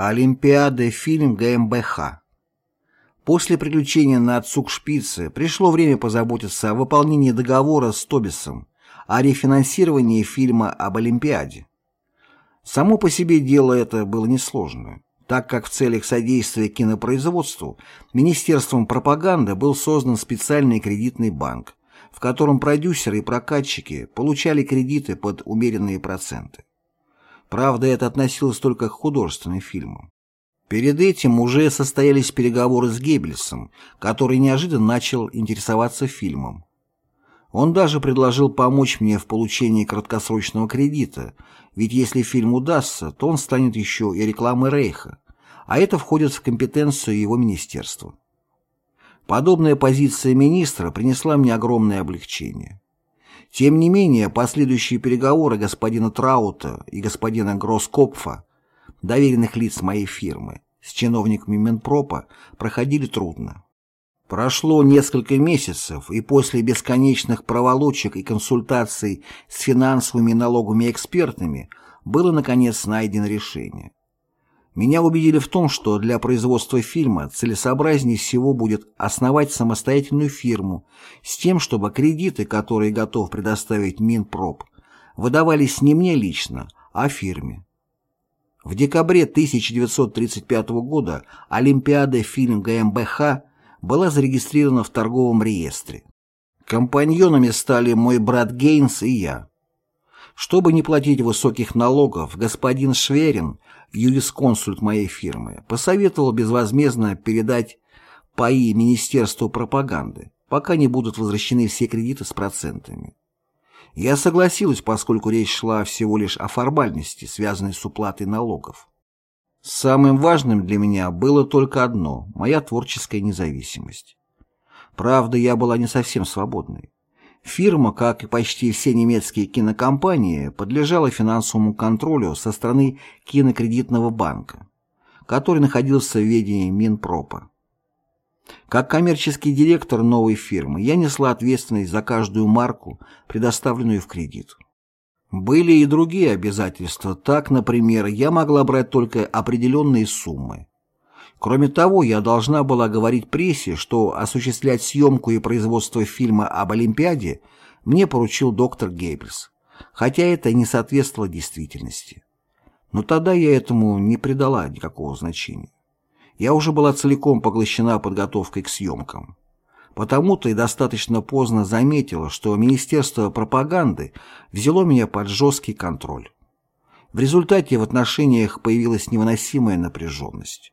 Олимпиада фильм ГМБХ. После приключения на Цукшпице пришло время позаботиться о выполнении договора с Тобисом о рефинансировании фильма об Олимпиаде. Само по себе дело это было несложное, так как в целях содействия кинопроизводству Министерством пропаганды был создан специальный кредитный банк, в котором продюсеры и прокатчики получали кредиты под умеренные проценты. Правда, это относилось только к художественным фильмам. Перед этим уже состоялись переговоры с Геббельсом, который неожиданно начал интересоваться фильмом. Он даже предложил помочь мне в получении краткосрочного кредита, ведь если фильм удастся, то он станет еще и рекламой Рейха, а это входит в компетенцию его министерства. Подобная позиция министра принесла мне огромное облегчение. Тем не менее, последующие переговоры господина Траута и господина Гроскопфа, доверенных лиц моей фирмы, с чиновниками Минпропа, проходили трудно. Прошло несколько месяцев, и после бесконечных проволочек и консультаций с финансовыми и налоговыми экспертами было, наконец, найдено решение. Меня убедили в том, что для производства фильма целесообразнее всего будет основать самостоятельную фирму с тем, чтобы кредиты, которые готов предоставить Минпроп, выдавались не мне лично, а фирме. В декабре 1935 года Олимпиада фильм ГМБХ была зарегистрирована в торговом реестре. Компаньонами стали мой брат Гейнс и я. Чтобы не платить высоких налогов, господин Шверин, юрисконсульт моей фирмы, посоветовал безвозмездно передать паи Министерству пропаганды, пока не будут возвращены все кредиты с процентами. Я согласилась, поскольку речь шла всего лишь о формальности, связанной с уплатой налогов. Самым важным для меня было только одно – моя творческая независимость. Правда, я была не совсем свободной. Фирма, как и почти все немецкие кинокомпании, подлежала финансовому контролю со стороны кинокредитного банка, который находился в ведении Минпропа. Как коммерческий директор новой фирмы я несла ответственность за каждую марку, предоставленную в кредит. Были и другие обязательства. Так, например, я могла брать только определенные суммы. Кроме того, я должна была говорить прессе, что осуществлять съемку и производство фильма об Олимпиаде мне поручил доктор Гейбельс, хотя это не соответствовало действительности. Но тогда я этому не придала никакого значения. Я уже была целиком поглощена подготовкой к съемкам. Потому-то и достаточно поздно заметила, что Министерство пропаганды взяло меня под жесткий контроль. В результате в отношениях появилась невыносимая напряженность.